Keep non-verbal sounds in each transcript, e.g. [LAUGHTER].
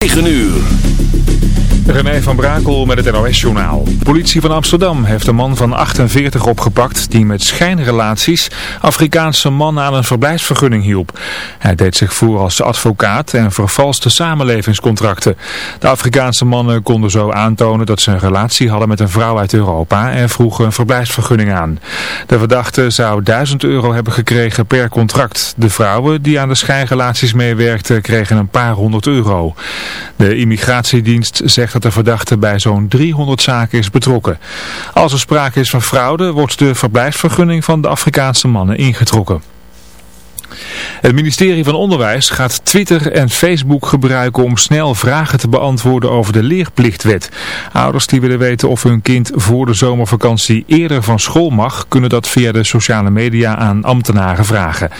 9 uur. René van Brakel met het NOS-journaal. Politie van Amsterdam heeft een man van 48 opgepakt die met schijnrelaties Afrikaanse mannen aan een verblijfsvergunning hielp. Hij deed zich voor als advocaat en vervalste samenlevingscontracten. De Afrikaanse mannen konden zo aantonen dat ze een relatie hadden met een vrouw uit Europa en vroegen een verblijfsvergunning aan. De verdachte zou 1000 euro hebben gekregen per contract. De vrouwen die aan de schijnrelaties meewerkten kregen een paar honderd euro. De immigratiedienst zegt dat de verdachte bij zo'n 300 zaken is betrokken. Als er sprake is van fraude, wordt de verblijfsvergunning van de Afrikaanse mannen ingetrokken. Het ministerie van Onderwijs gaat Twitter en Facebook gebruiken om snel vragen te beantwoorden over de leerplichtwet. Ouders die willen weten of hun kind voor de zomervakantie eerder van school mag, kunnen dat via de sociale media aan ambtenaren vragen.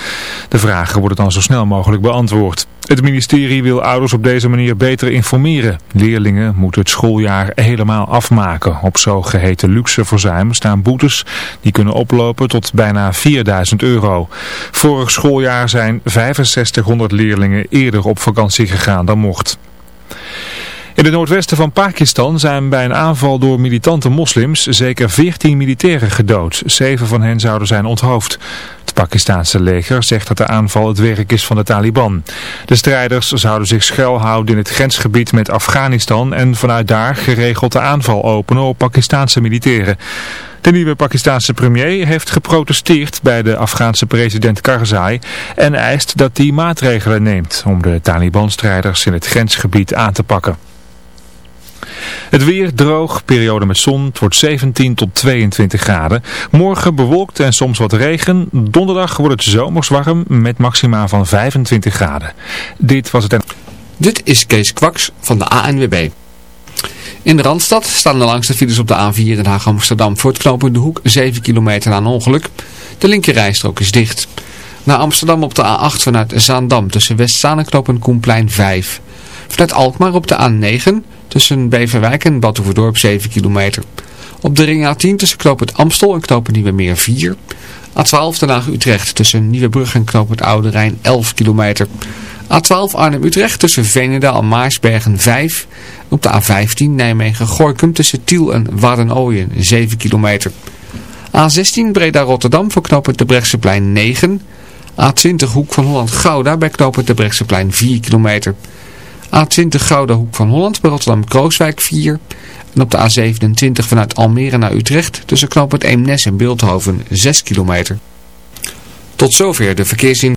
De vragen worden dan zo snel mogelijk beantwoord. Het ministerie wil ouders op deze manier beter informeren. Leerlingen moeten het schooljaar helemaal afmaken. Op zogeheten luxe verzuim staan boetes die kunnen oplopen tot bijna 4000 euro. Vorig schooljaar zijn 6500 leerlingen eerder op vakantie gegaan dan mocht. In het noordwesten van Pakistan zijn bij een aanval door militante moslims zeker 14 militairen gedood. Zeven van hen zouden zijn onthoofd. Het Pakistanse leger zegt dat de aanval het werk is van de Taliban. De strijders zouden zich schuilhouden in het grensgebied met Afghanistan en vanuit daar geregeld de aanval openen op Pakistanse militairen. De nieuwe Pakistanse premier heeft geprotesteerd bij de Afghaanse president Karzai en eist dat hij maatregelen neemt om de Taliban-strijders in het grensgebied aan te pakken. Het weer droog, periode met zon, het wordt 17 tot 22 graden. Morgen bewolkt en soms wat regen. Donderdag wordt het zomers warm met maxima van 25 graden. Dit was het... Dit is Kees Kwaks van de ANWB. In de Randstad staan de langste files op de A4 Den Haag-Amsterdam voor het knooppunt De Hoek 7 kilometer een ongeluk. De linkerrijstrook is dicht. Naar Amsterdam op de A8 vanuit Zaandam tussen Westzaan en Koenplein 5. Vanuit Alkmaar op de A9 tussen Beverwijk en Batuverdorp 7 kilometer. Op de ring A10 tussen knooppunt Amstel en knooppunt Nieuwe Meer 4. A12 Den Haag-Utrecht tussen Nieuwebrug en knooppunt Oude Rijn 11 kilometer. A12 Arnhem-Utrecht tussen Veenendaal en Maarsbergen 5. Op de A15 Nijmegen-Gorkum tussen Tiel en Waddenooien 7 kilometer. A16 Breda-Rotterdam voor knooppunt de Brechtseplein 9. A20 Hoek van Holland-Gouda bij knooppunt de Brechtseplein 4 kilometer. A20 Gouda Hoek van Holland bij Rotterdam-Krooswijk 4. En op de A27 vanuit Almere naar Utrecht tussen knooppunt Eemnes en Beeldhoven 6 kilometer. Tot zover de verkeersin.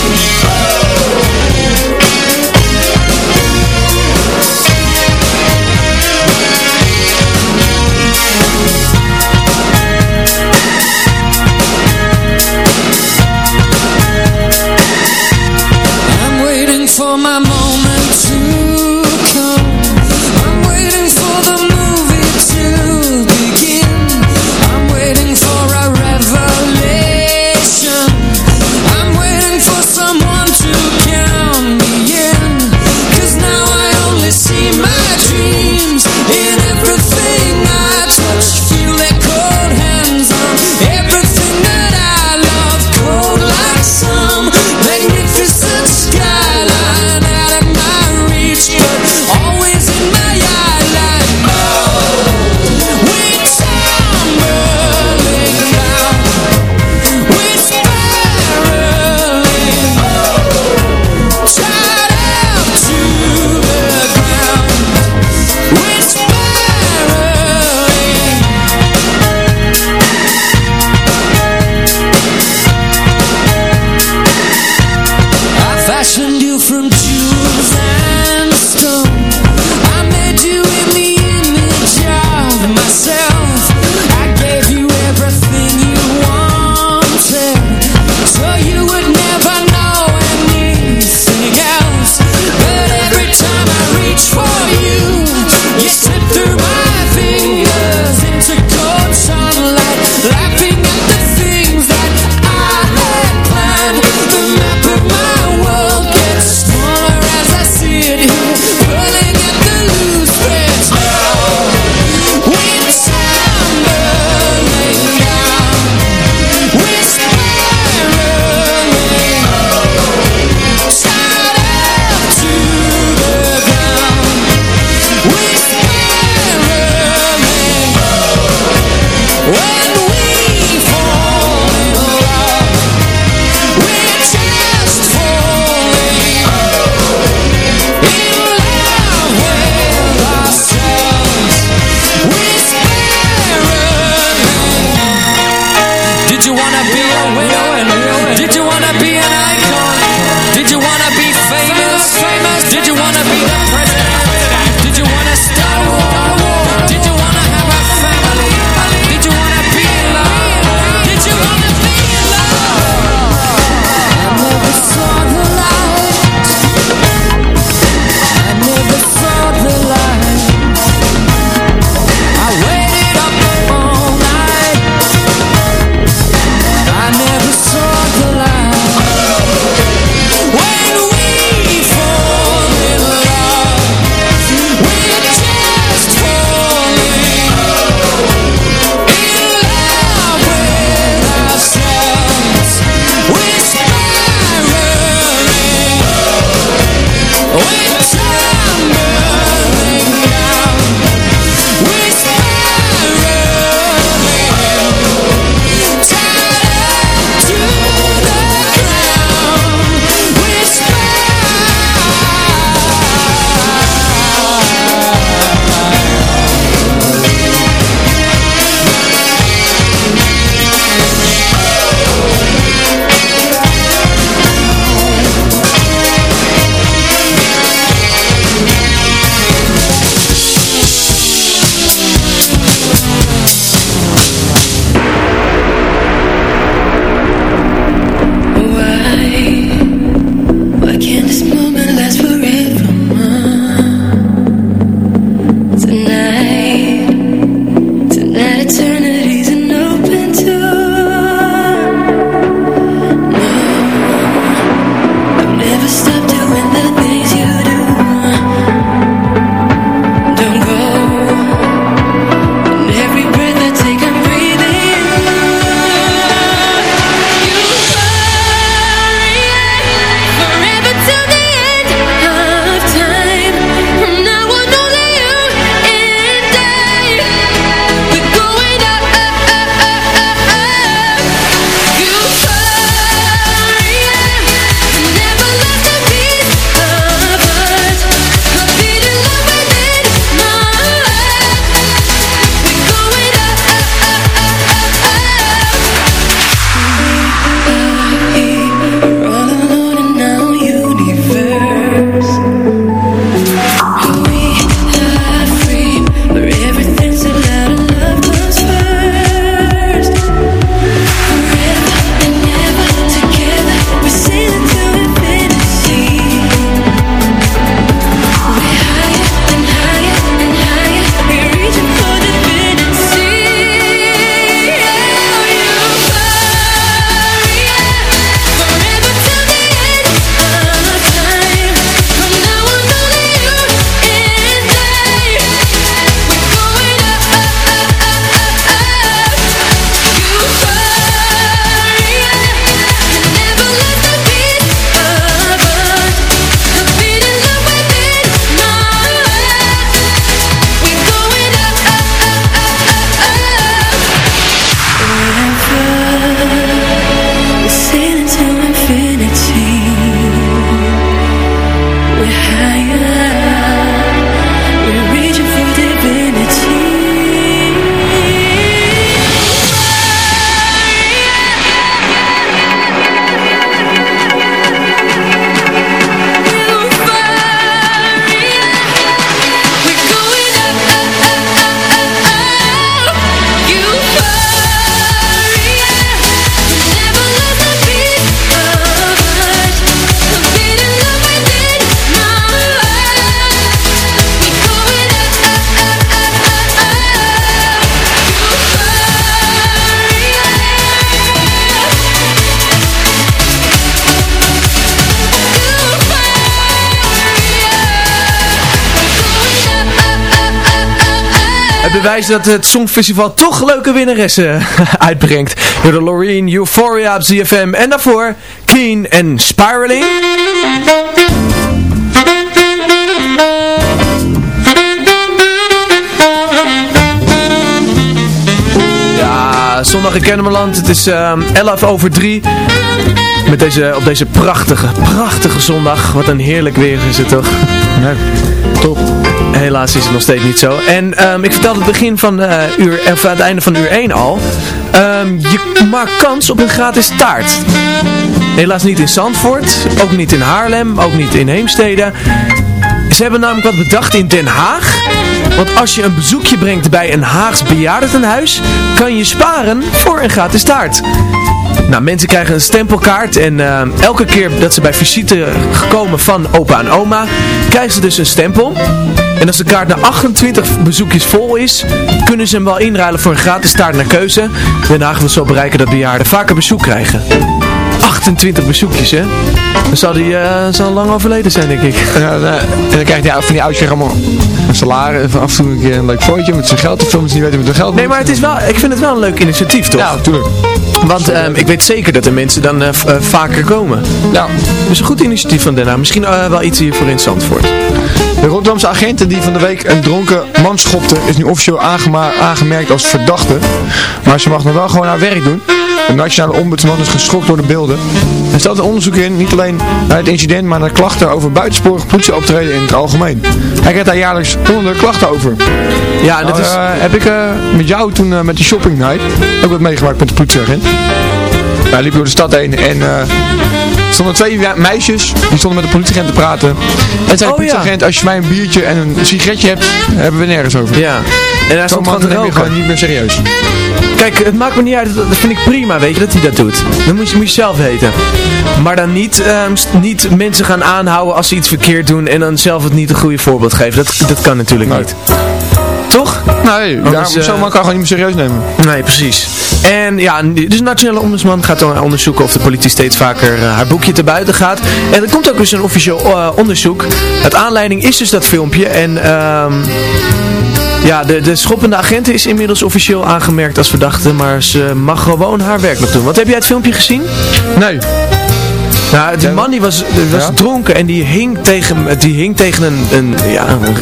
dat het Songfestival toch leuke winnaressen [LAUGHS] uitbrengt. Door de Loreen, Euphoria op ZFM en daarvoor Keen en Spiraling. Ja, zondag in Kennemerland. Het is ehm 11 over 3. Met deze, op deze prachtige, prachtige zondag. Wat een heerlijk weer is het toch? Top. Helaas is het nog steeds niet zo. En ehm, ik vertelde het begin van eh, uur, of aan het einde van uur 1 al. Ehm, je maakt kans op een gratis taart. Helaas niet in Zandvoort, ook niet in Haarlem, ook niet in Heemstede. Ze hebben namelijk wat bedacht in Den Haag. Want als je een bezoekje brengt bij een Haags bejaardentehuis, kan je sparen voor een gratis taart. Nou, mensen krijgen een stempelkaart en eh, elke keer dat ze bij visite gekomen van opa en oma, krijgen ze dus een stempel. En als de kaart na 28 bezoekjes vol is, kunnen ze hem wel inruilen voor een gratis taart naar keuze. Den Haag wil zo bereiken dat bejaarden vaker bezoek krijgen. 28 bezoekjes, hè? Dan zal die zal lang overleden zijn, denk ik. Ja, nou, en dan krijg je ja, van die oudjes allemaal een salaris, af en toe een keer een leuk fotootje met zijn geld filmen, ze niet weten met hun geld Nee, maar het is wel, ik vind het wel een leuk initiatief, toch? Ja, natuurlijk. Want ehm, ik weet zeker dat de mensen dan eh, eh, vaker komen. Ja. Dus een goed initiatief van Den Haag. Misschien eh, wel iets hiervoor in Zandvoort. De Rotterdamse agenten die van de week een dronken man schopte is nu officieel aangema- aangemerkt als verdachte. Maar ze mag nog wel gewoon haar werk doen. De nationale ombudsman is geschokt door de beelden. Hij stelt een onderzoek in, niet alleen naar het incident, maar naar klachten over buitensporig politieoptreden in het algemeen. Hij krijgt daar jaarlijks honderden klachten over. Ja, en dat Nou, is... eh, heb ik eh, met jou toen eh, met die shopping night ook wat meegemaakt met de politieagent. Wij liepen door de stad heen en er stonden twee me- meisjes, die stonden met de politieagent te praten. En zei de Oh, ja. politieagent, als je mij een biertje en een sigaretje hebt, hebben we nergens over. Ja. En hij Zo'n stond gewoon gewoon niet meer serieus. Kijk, het maakt me niet uit. Dat vind ik prima, weet je, dat hij dat doet. Dat moet je, moet je zelf weten. Maar dan niet, ehm, niet mensen gaan aanhouden als ze iets verkeerd doen en dan zelf het niet een goede voorbeeld geven. Dat, dat kan natuurlijk Nee. niet. Toch? Nee, ja, Anders, eh, zo'n man kan gewoon niet meer serieus nemen. Nee, precies. En ja, dus de Nationale Ombudsman gaat dan onderzoeken of de politie steeds vaker eh, haar boekje te buiten gaat. En er komt ook dus een officieel eh, onderzoek. Het aanleiding is dus dat filmpje. En ehm, ja, de, de schoppende agent is inmiddels officieel aangemerkt als verdachte. Maar ze mag gewoon haar werk nog doen. Wat heb jij het filmpje gezien? Nee. Nou, die man die was, was Ja? dronken en die hing tegen, die hing tegen een, een, ja, een,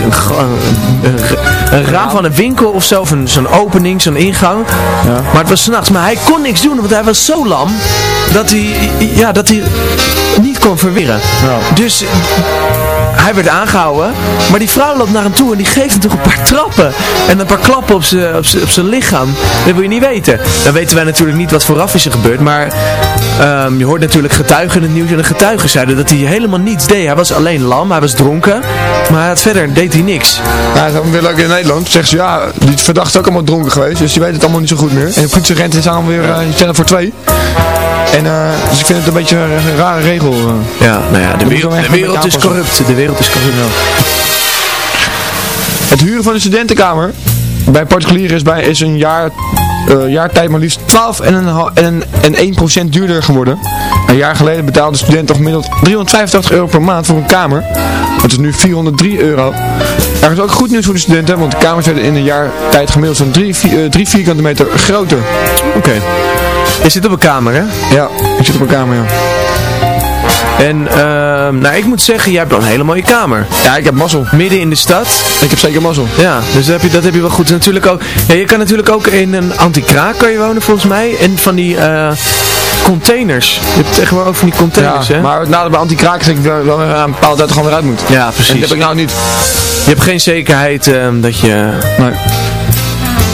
een, raam van een winkel of zo, of zo'n opening, zo'n ingang. Maar het was s'nachts, maar hij kon niks doen, want hij was zo lam dat hij, ja, dat hij niet kon verweren. Dus hij werd aangehouden, maar die vrouw loopt naar hem toe en die geeft hem toch een paar trappen. En een paar klappen op zijn op op lichaam. Dat wil je niet weten. Dan weten wij natuurlijk niet wat vooraf is er gebeurd, maar ehm, je hoort natuurlijk getuigen in het nieuws. En de getuigen zeiden dat hij helemaal niets deed. Hij was alleen lam, hij was dronken, maar hij had verder deed hij niks. Ja, dan willen ook in Nederland. Zeggen ze, ja, die verdachte is ook allemaal dronken geweest. Dus die weet het allemaal niet zo goed meer. En de politieagenten zijn allemaal weer, uh, voor twee. En eh, dus ik vind het een beetje een, rare regel. eh. Ja, nou ja, de wereld, de wereld is corrupt. De wereld is corrupt. Het huren van een studentenkamer bij particulieren is, bij, is een jaar, eh, jaartijd maar liefst 12 en, een, en, en 1% duurder geworden. Een jaar geleden betaalde de student toch gemiddeld 385 euro per maand voor een kamer. Dat is nu 403 euro. Er is ook goed nieuws voor de studenten, want de kamers werden in een jaar tijd gemiddeld zo'n 3 vierkante meter groter. Oké. Je zit op een kamer, hè? Ja, ik zit op een kamer, ja. En ehm, nou, ik moet zeggen, jij hebt wel een hele mooie kamer. Ja, ik heb mazzel. Midden in de stad. Ik heb zeker mazzel. Ja, dus dat heb je, dat heb je wel goed. Natuurlijk ook, ja, je kan natuurlijk ook in een anti-kraak kan je wonen volgens mij. En van die eh, containers. Je hebt tegenwoordig ook van die containers, Ja, hè? maar na de anti-kraak zeg ik wel, wel een bepaalde tijd gewoon weer uit moet. Ja, En dat precies. heb ik nou niet. Je hebt geen zekerheid ehm, dat je... Nee.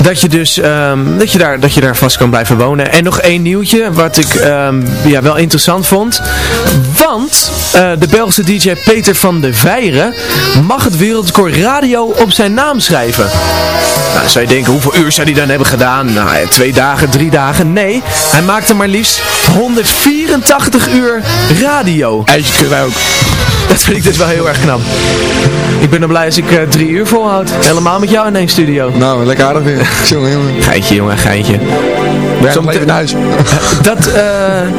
Dat je dus ehm, dat je daar, dat je daar vast kan blijven wonen. En nog één nieuwtje, wat ik ehm, ja, wel interessant vond. Want eh, de Belgische DJ Peter van de Veire mag het wereldrecord radio op zijn naam schrijven. Nou, zou je denken, hoeveel uur zou hij dan hebben gedaan? Nou, twee dagen, drie dagen. Nee, hij maakte maar liefst 184 uur radio. Eitje kunnen wij ook. [LAUGHS] Dat vind ik dus wel heel erg knap. Ik ben er blij als ik eh, drie uur volhoud. Helemaal met jou in één studio. Nou, lekker aardig weer. [LAUGHS] jongen, jongen. Geintje jongen, geintje. Even naar huis? Dat, eh,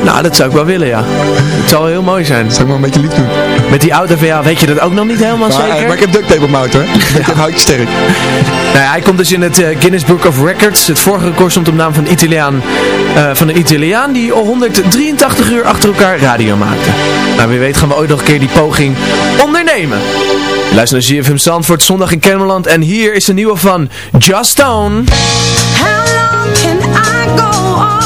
nou, dat zou ik wel willen, ja. Het zal heel mooi zijn. Zou ik maar een beetje lief doen. Met die auto van weet je dat ook nog niet helemaal Maar, zeker? maar ik heb duct tape op mijn auto, hè. [LAUGHS] Ik heb houtje sterk. Nou ja, hij komt dus in het eh, Guinness Book of Records. Het vorige record stond op naam van, Italiaan, eh, van een Italiaan die al 183 uur achter elkaar radio maakte. Nou, wie weet gaan we ooit nog een keer die poging ondernemen. Luister naar ZFM Zandvoort, zondag in Kennemerland. En hier is de nieuwe van Just Stone. Can I go on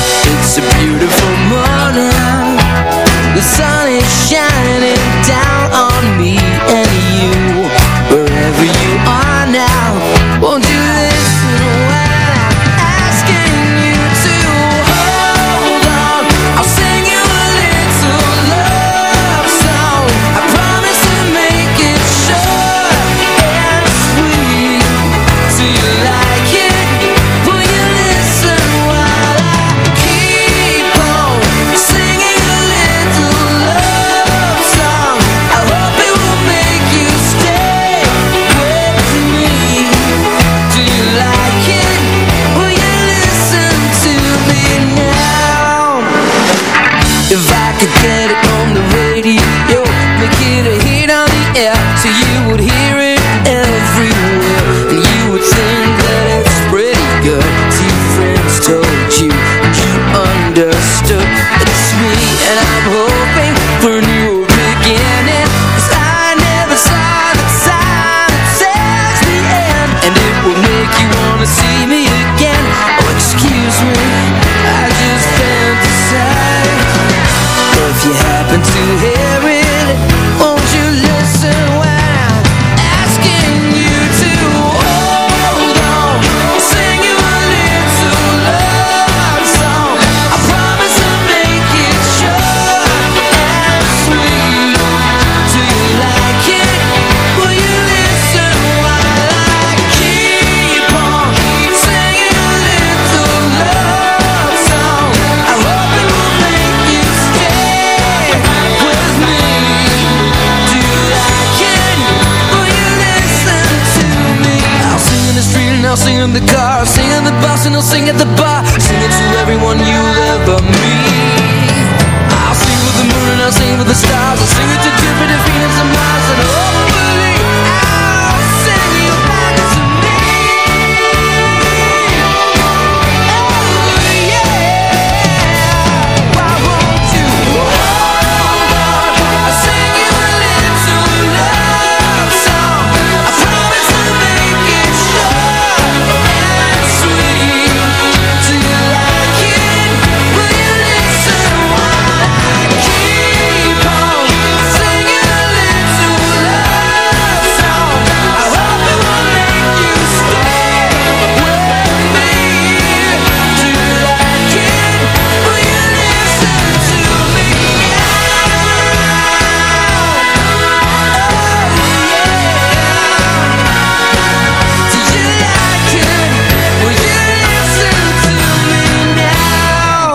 It's a beautiful morning. The sun is shining down on me and you. Wherever you are now, won't you listen I'm asking you to hold on? I'll sing you a little love song. I promise to make it short and sweet. You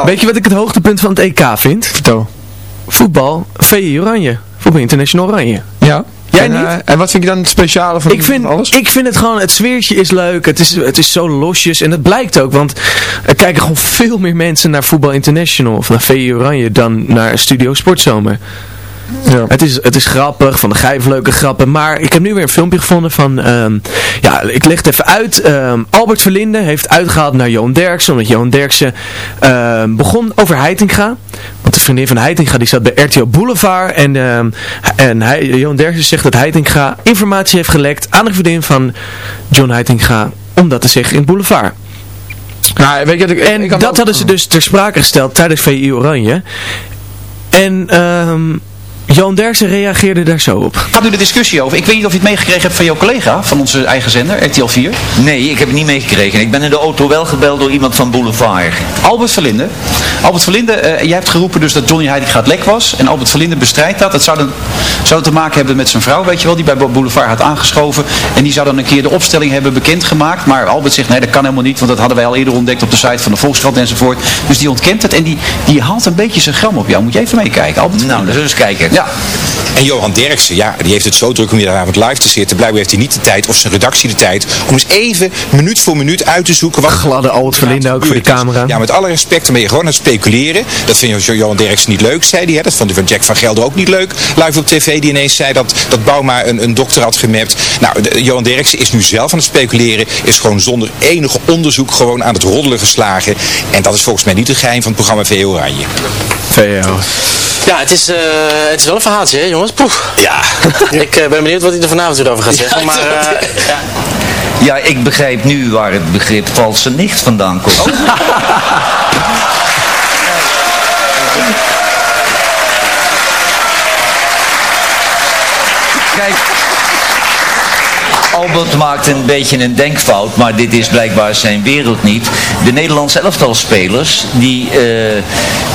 Weet je wat ik het hoogtepunt van het EK vind? Vertel. Voetbal, VI Oranje. Voetbal International Oranje. Ja. Jij en, niet? eh, en wat vind je dan het speciale van, Ik vind, van alles? ik vind het gewoon, het sfeertje is leuk. Het is, het is zo losjes. En dat blijkt ook, want er kijken gewoon veel meer mensen naar Voetbal International of naar VI Oranje dan naar Studio Sportzomer. Ja. Het is, het is grappig, van de gijf leuke grappen. Maar ik heb nu weer een filmpje gevonden van... ehm, ja, ik leg het even uit. Ehm, Albert Verlinde heeft uitgehaald naar Johan Derksen. Omdat Johan Derksen ehm, begon over Heitinga. Want de vriendin van Heitinga die zat bij RTL Boulevard. En, ehm, en hij, Johan Derksen zegt dat Heitinga informatie heeft gelekt aan de vriendin van John Heitinga. Om dat te zeggen in Boulevard. Nou, weet je, ik, En ik dat ook- hadden ze dus ter sprake gesteld tijdens VI Oranje. En ehm Johan Derksen reageerde daar zo op. Gaat u de discussie over? Ik weet niet of je het meegekregen hebt van jouw collega van onze eigen zender, RTL 4. Nee, ik heb het niet meegekregen. Ik ben in de auto wel gebeld door iemand van Boulevard. Albert Verlinde. Albert Verlinde, eh, jij hebt geroepen dus dat Johnny Heiding gaat lek was. En Albert Verlinde bestrijdt dat. Dat zou, dan, zou te maken hebben met zijn vrouw, weet je wel, die bij Boulevard had aangeschoven. En die zou dan een keer de opstelling hebben bekendgemaakt. Maar Albert zegt, nee, dat kan helemaal niet, want dat hadden wij al eerder ontdekt op de site van de Volkskrant enzovoort. Dus die ontkent het en die, die haalt een beetje zijn gram op jou. Moet je even meekijken, Albert Nou, we eens kijken. Ja, En Johan Derksen, ja, die heeft het zo druk om hier avond live te zitten. Blijkbaar heeft hij niet de tijd, of zijn redactie de tijd, om eens even, minuut voor minuut uit te zoeken wat... Gladde Albert Verlinde ook voor de camera. Ja, met alle respect, dan ben je gewoon aan het speculeren. Dat vind je Johan Derksen niet leuk, zei hij. Hè? Dat vond hij van Jack van Gelder ook niet leuk. Live op tv, die ineens zei dat, dat Bouma een, een dokter had gemapt. Nou, de- Johan Derksen is nu zelf aan het speculeren. Is gewoon zonder enige onderzoek gewoon aan het roddelen geslagen. En dat is volgens mij niet het geheim van het programma VO Oranje. VO. Ja, het is, eh, het is wel een verhaaltje, hè, jongens. Poef. Ja. [LAUGHS] Ik eh, ben benieuwd wat hij er vanavond weer over gaat zeggen. Maar eh, ja. Ja, ik begrijp nu waar het begrip valse nicht vandaan komt. [LAUGHS] Kijk, Albert maakt een beetje een denkfout, maar dit is blijkbaar zijn wereld niet. De Nederlandse elftalspelers, die, eh,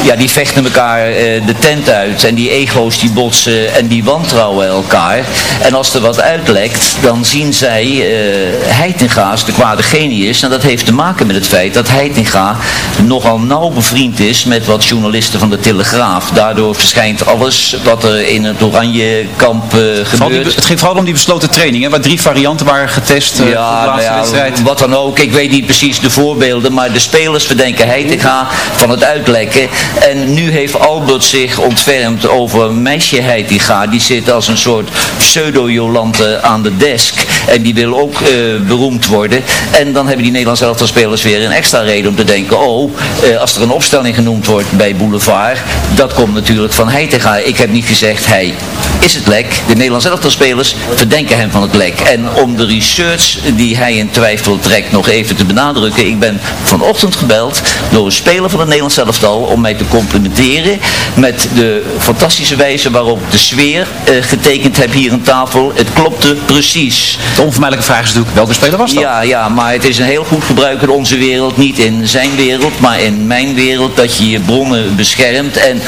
ja, die vechten elkaar eh, de tent uit en die ego's die botsen en die wantrouwen elkaar. En als er wat uitlekt, dan zien zij eh Heitinga als de kwade genius. En dat heeft te maken met het feit dat Heitinga nogal nauw bevriend is met wat journalisten van de Telegraaf. Daardoor verschijnt alles wat er in het oranje kamp gebeurt. het ging vooral om die besloten training, hè, waar drie varianten varianten waren getest eh, voor de Ja, nou laatste ja, wedstrijd. wat dan ook. Ik weet niet precies de voorbeelden, maar de spelers verdenken Heitinga van het uitlekken. En nu heeft Albert zich ontfermd over meisje Heitinga. Die zit als een soort pseudo-Jolante aan de desk. En die wil ook eh, beroemd worden. En dan hebben die Nederlandse elftal spelers weer een extra reden om te denken, oh, eh, als er een opstelling genoemd wordt bij Boulevard, dat komt natuurlijk van Heitinga. Ik heb niet gezegd hij is het lek. De Nederlandse elftal spelers verdenken hem van het lek. En om de research die hij in twijfel trekt nog even te benadrukken. Ik ben vanochtend gebeld door een speler van het Nederlands elftal om mij te complimenteren met de fantastische wijze waarop de sfeer eh, getekend heb hier aan tafel. Het klopte precies. De onvermijdelijke vraag is natuurlijk, welke speler was dat? Ja, ja, maar het is een heel goed gebruik in onze wereld. Niet in zijn wereld, maar in mijn wereld. Dat je je bronnen beschermt. En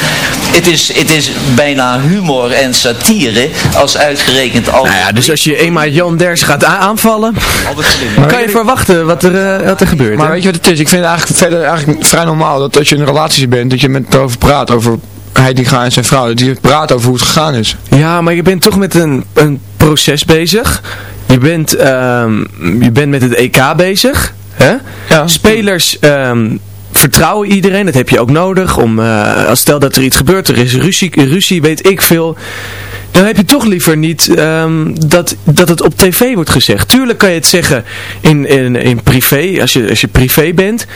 het is, het is bijna humor en satire als uitgerekend al. Nou ja, dus als je eenmaal Jan Ders gaat aanvallen, kan je verwachten wat er, eh, wat er gebeurt. Maar hè? weet je wat het is? Ik vind het eigenlijk verder eigenlijk vrij normaal dat als je in een relatie bent, dat je met erover praat, over Heidinga en zijn vrouw, dat je praat over hoe het gegaan is. Ja, maar je bent toch met een, een proces bezig. Je bent, ehm, je bent met het EK bezig. Hè? Spelers ehm, vertrouwen iedereen. Dat heb je ook nodig. Om, eh, als stel dat er iets gebeurt, er is ruzie, ruzie weet ik veel. Dan heb je toch liever niet ehm, dat, dat het op tv wordt gezegd. Tuurlijk kan je het zeggen in, in, in privé, als je, als je privé bent.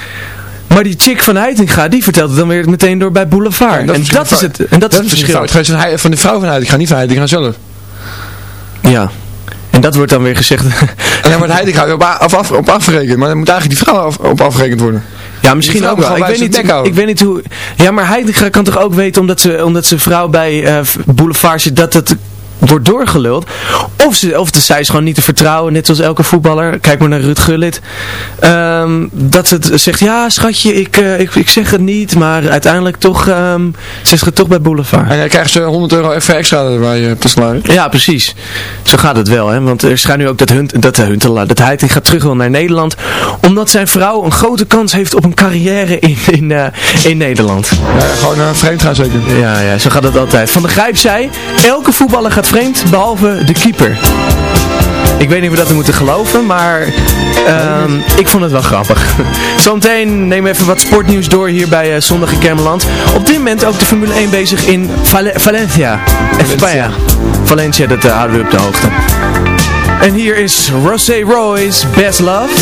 Maar die chick van Heitinga, die vertelt het dan weer meteen door bij Boulevard. en dat is het, en dat is het verschil. Het van de vrouw van Heidinga, niet van Heidinga zelf. Ja. En dat wordt dan weer gezegd. En dan wordt Heidinga op, af, op afgerekend, maar dan moet eigenlijk die vrouw af- op afgerekend worden. Ja, misschien ook wel. Ik weet, niet, ik weet niet hoe... Ja, maar Heidegger kan toch ook weten, omdat ze, omdat zijn vrouw bij eh, Boulevard zit, dat het wordt doorgeluld. Of, ze, of de, zij is gewoon niet te vertrouwen, net zoals elke voetballer. Kijk maar naar Ruud Gullit. Ehm, dat ze het zegt, ja schatje, ik, eh, ik, ik zeg het niet, maar uiteindelijk toch, ehm zegt het toch bij Boulevard. En dan krijgen ze 100 euro even extra erbij eh, te slaan. Ja, precies. Zo gaat het wel, hè. Want er schijnt nu ook dat, Hunt, dat, Huntelaar, dat hij gaat terug wil naar Nederland. Omdat zijn vrouw een grote kans heeft op een carrière in, in, eh, in Nederland. Ja, gewoon uh, vreemd gaan zeker. Ja, ja, zo gaat het altijd. Van de Grijp zei, elke voetballer gaat vreemd, behalve de keeper. Ik weet niet of we dat moeten geloven, maar ehm, ik vond het wel grappig. [LAUGHS] Zometeen nemen we even wat sportnieuws door hier bij eh, Zondag in Kermeland. Op dit moment ook de Formule 1 bezig in Vale- Valencia. España. Valencia, dat eh, houden we op de hoogte. En hier is Rosé Roy's Best Love.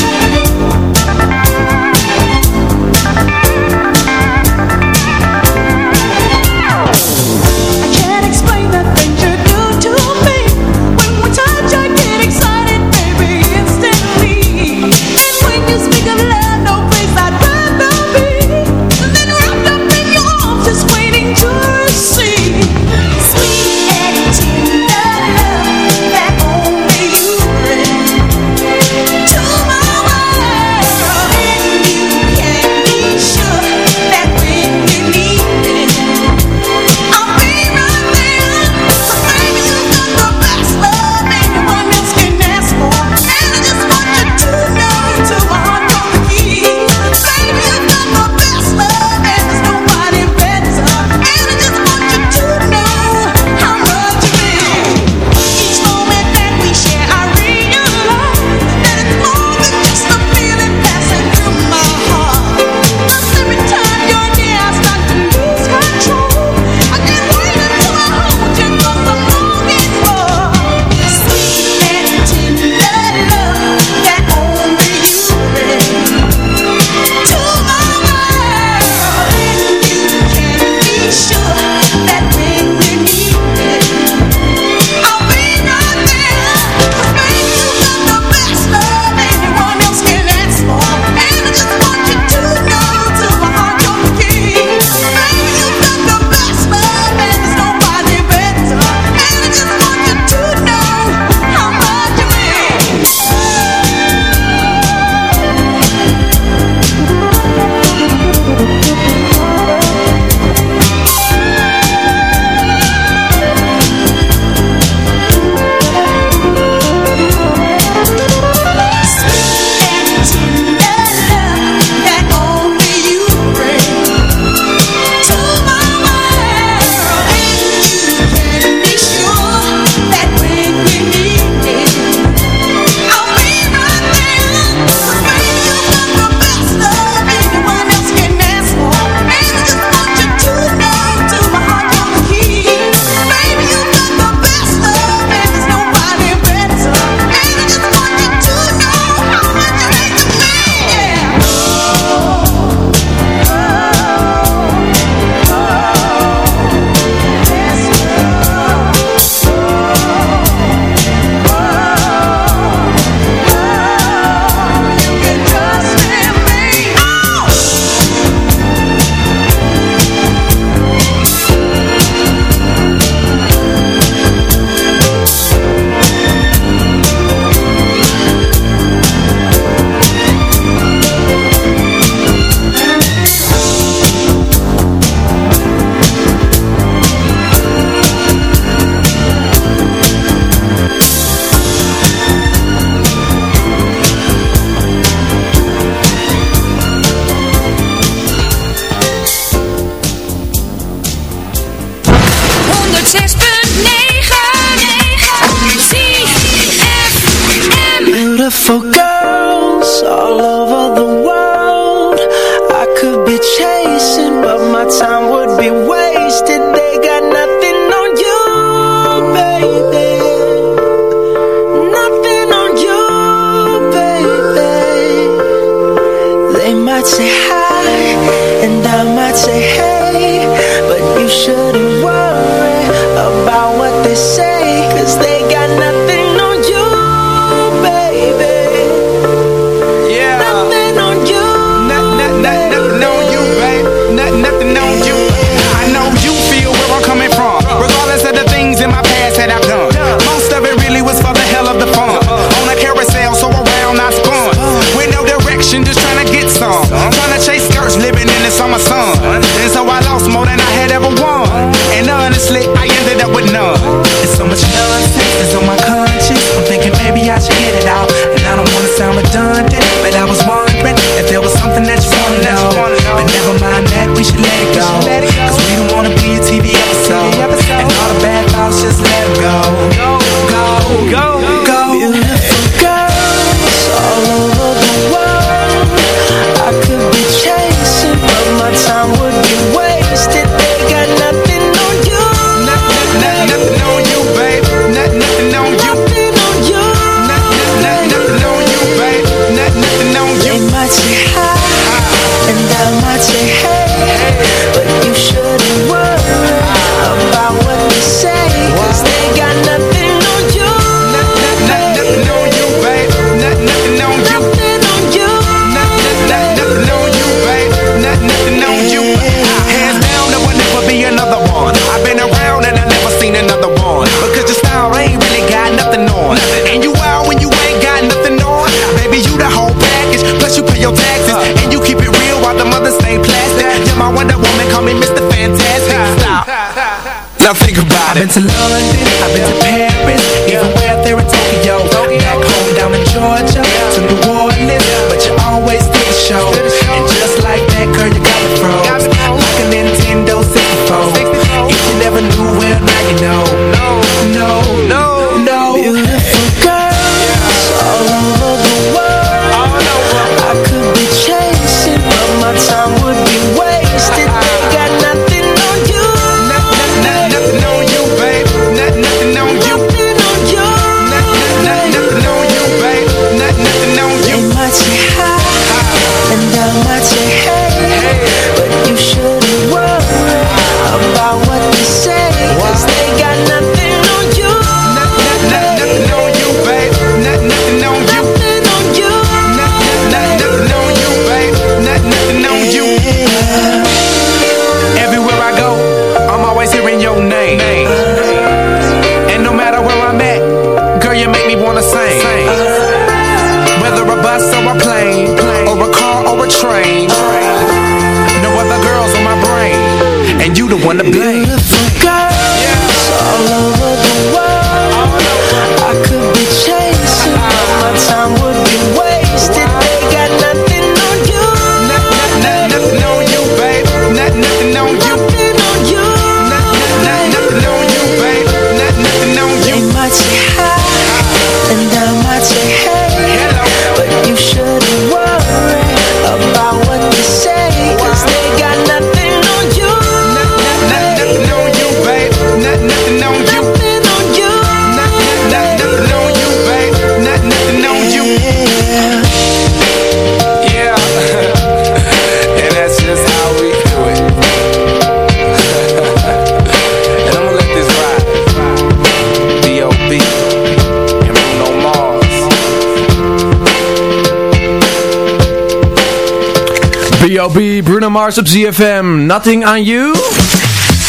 Bruno Mars op ZFM. Nothing on you.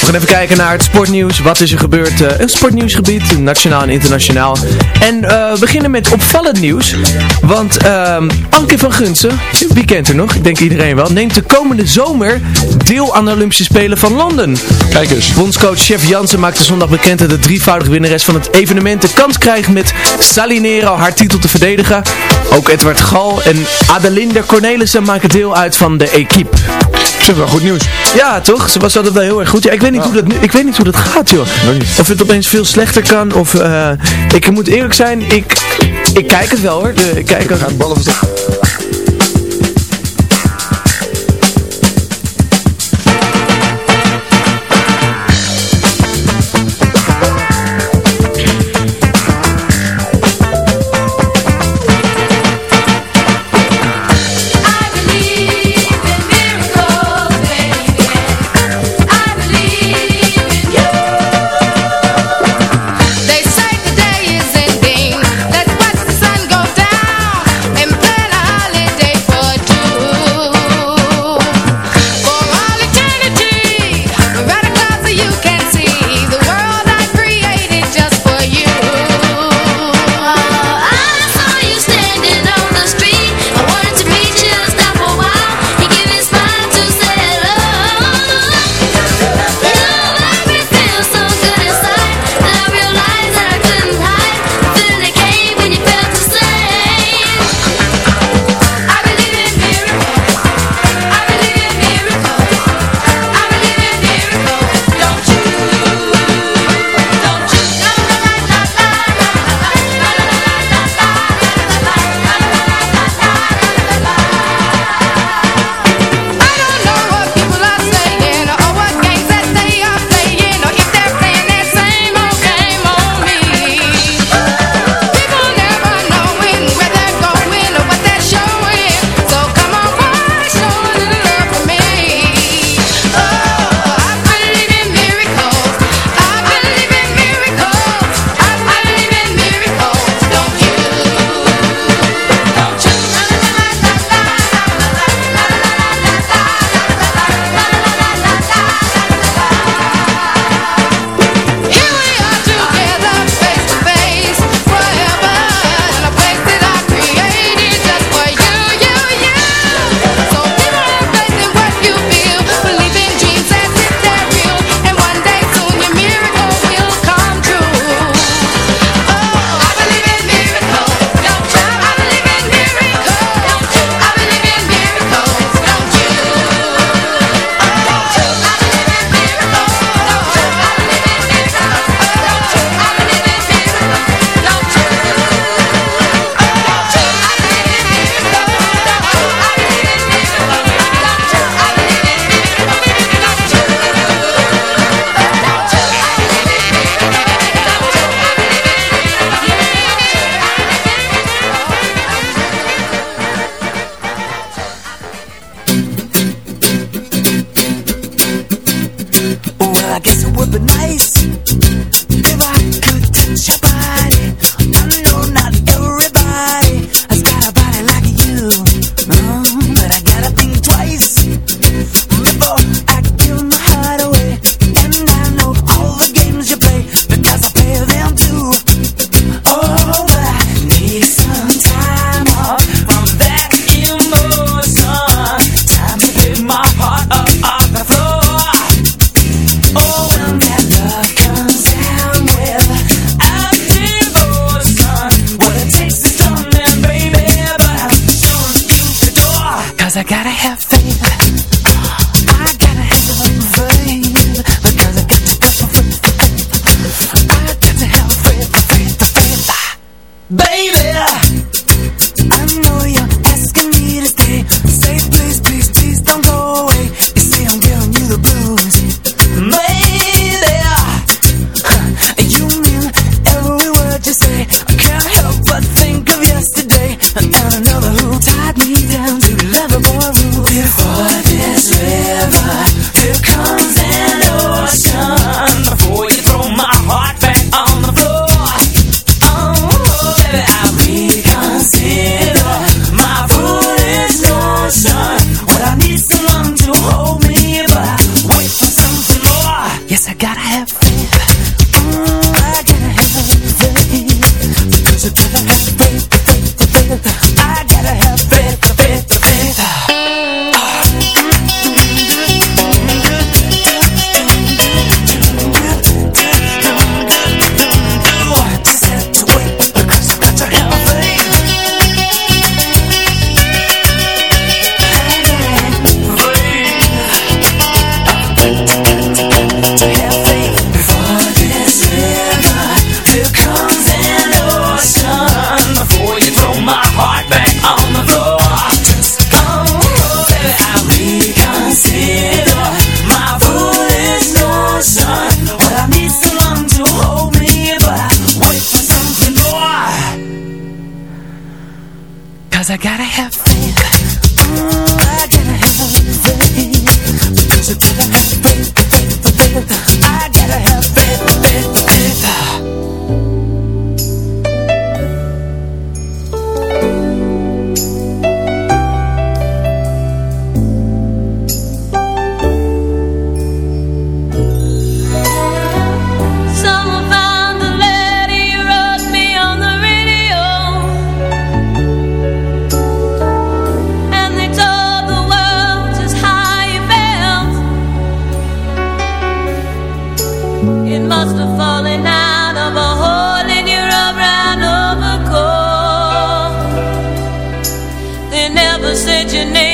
We gaan even kijken naar het sportnieuws. Wat is er gebeurd? Eh, in het sportnieuwsgebied, nationaal en internationaal. En eh, we beginnen met opvallend nieuws. Want ehm, Anke van Gunsen, wie kent er nog? Ik denk iedereen wel. Neemt de komende zomer deel aan de Olympische Spelen van Londen. Kijk eens. Bondscoach Chef Jansen maakte zondag bekend dat de drievoudige winnares van het evenement de kans krijgt met Salinero haar titel te verdedigen. Ook Edward Gal en Adelinde Cornelissen maken deel uit van de equipe is wel goed nieuws. Ja, toch? Ze was altijd wel heel erg goed. Ja, ik, weet niet hoe dat, ik weet niet hoe dat gaat, joh. Of het opeens veel slechter kan. Of, eh, ik moet eerlijk zijn, ik, ik kijk het wel, hoor. Ik kijk het... Ballen religion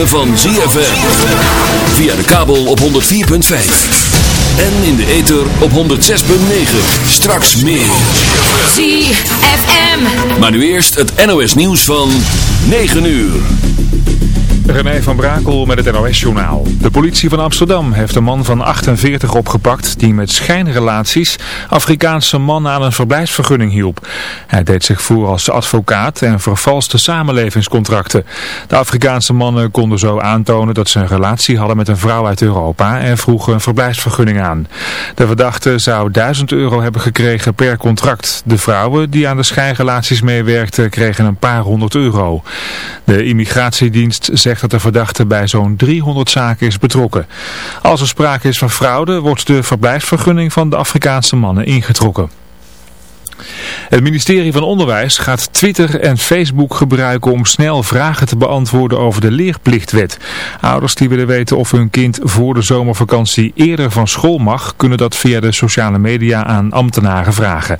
van ZFM. Via de kabel op 104.5. En in de ether op 106.9. Straks meer. ZFM. Maar nu eerst het NOS nieuws van 9 uur. René van Brakel met het NOS-journaal. De politie van Amsterdam heeft een man van 48 opgepakt die met schijnrelaties Afrikaanse man aan een verblijfsvergunning hielp. Hij deed zich voor als advocaat en vervalste samenlevingscontracten. De Afrikaanse mannen konden zo aantonen dat ze een relatie hadden met een vrouw uit Europa en vroegen een verblijfsvergunning aan. De verdachte zou 1000 euro hebben gekregen per contract. De vrouwen die aan de schijnrelaties meewerkten kregen een paar honderd euro. De immigratiedienst zegt dat de verdachte bij zo'n 300 zaken is betrokken. Als er sprake is van fraude wordt de verblijfsvergunning van de Afrikaanse mannen ingetrokken. Het ministerie van Onderwijs gaat Twitter en Facebook gebruiken om snel vragen te beantwoorden over de leerplichtwet. Ouders die willen weten of hun kind voor de zomervakantie eerder van school mag, kunnen dat via de sociale media aan ambtenaren vragen.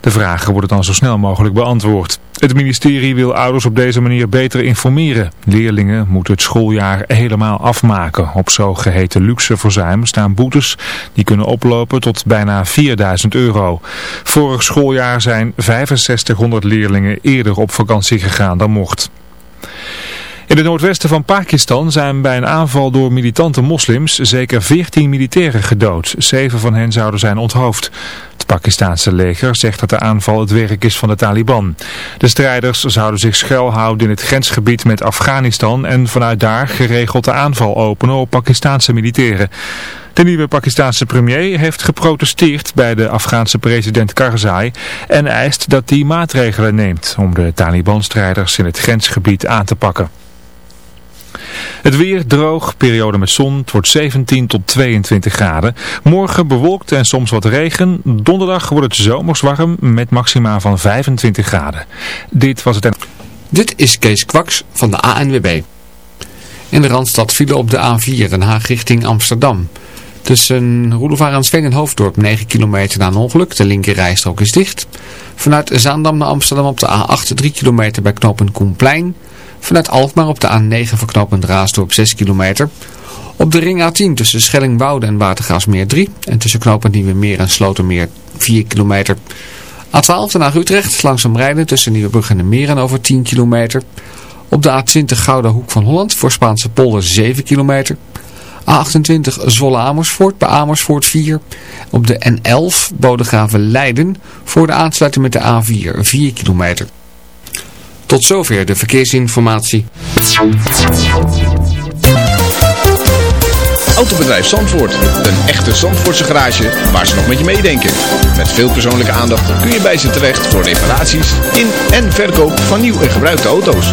De vragen worden dan zo snel mogelijk beantwoord. Het ministerie wil ouders op deze manier beter informeren. Leerlingen moeten het schooljaar helemaal afmaken. Op zogeheten luxe verzuim staan boetes die kunnen oplopen tot bijna 4000 euro. Vorig schooljaar zijn 6500 leerlingen eerder op vakantie gegaan dan mocht. In het noordwesten van Pakistan zijn bij een aanval door militante moslims zeker 14 militairen gedood. Zeven van hen zouden zijn onthoofd. Het Pakistanse leger zegt dat de aanval het werk is van de Taliban. De strijders zouden zich schuilhouden in het grensgebied met Afghanistan en vanuit daar geregeld de aanval openen op Pakistanse militairen. De nieuwe Pakistanse premier heeft geprotesteerd bij de Afghaanse president Karzai en eist dat hij maatregelen neemt om de Taliban-strijders in het grensgebied aan te pakken. Het weer droog, periode met zon, het wordt 17 tot 22 graden. Morgen bewolkt en soms wat regen. Donderdag wordt het zomers warm met maxima van 25 graden. Dit was het... Dit is Kees Kwaks van de ANWB. In de Randstad vielen op de A4 Den Haag richting Amsterdam. Tussen Roelofaar aan Sveen en Hoofddorp 9 kilometer na een ongeluk. De linkerrijstrook is dicht. Vanuit Zaandam naar Amsterdam op de A8 3 kilometer bij knooppunt Koenplein. Vanuit Alkmaar op de A9 voor knooppunt Raasdorp 6 kilometer. Op de ring A10 tussen Schellingwoude en Watergaasmeer 3. En tussen knooppunt Nieuwemeer en Slotermeer 4 kilometer. A12 naar Utrecht langzaam rijden tussen Nieuwebrug en de Meren over 10 kilometer. Op de A20 Gouda Hoek van Holland voor Spaanse polder 7 kilometer. A28 Zwolle Amersfoort bij Amersfoort 4. Op de N11 Bodegraven Leiden voor de aansluiting met de A4 4 kilometer. Tot zover de verkeersinformatie. Autobedrijf Zandvoort. Een echte Zandvoortse garage waar ze nog met je meedenken. Met veel persoonlijke aandacht kun je bij ze terecht voor reparaties in en verkoop van nieuw en gebruikte auto's.